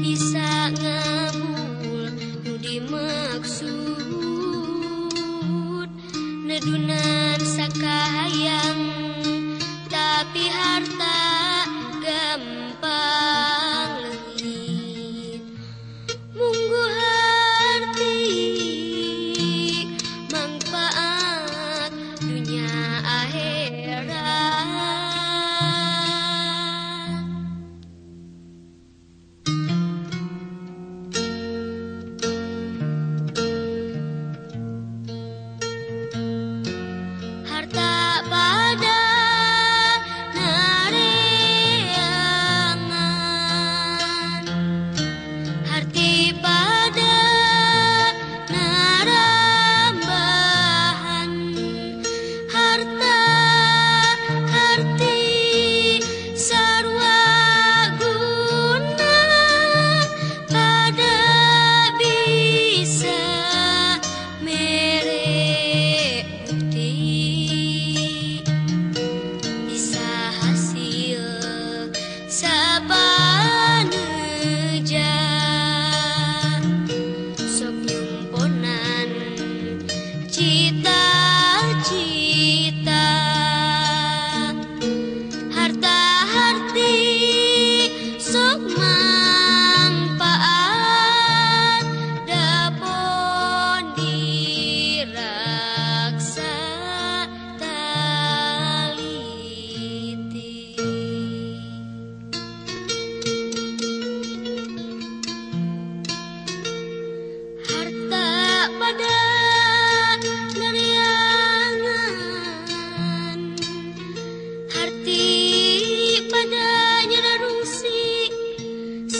bisa ngabul nu dimaksud nedunan sakahayang tapi harta gampang leungit munggu harti manfaat dunia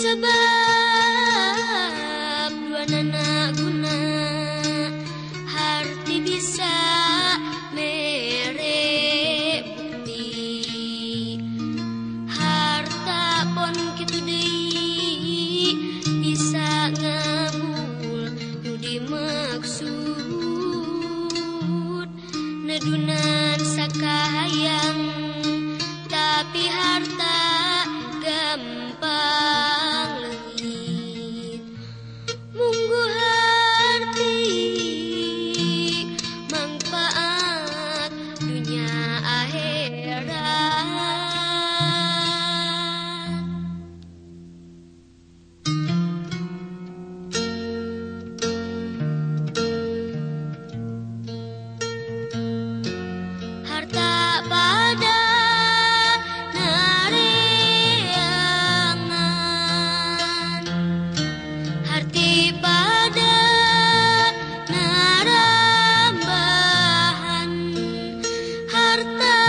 sabah despertar.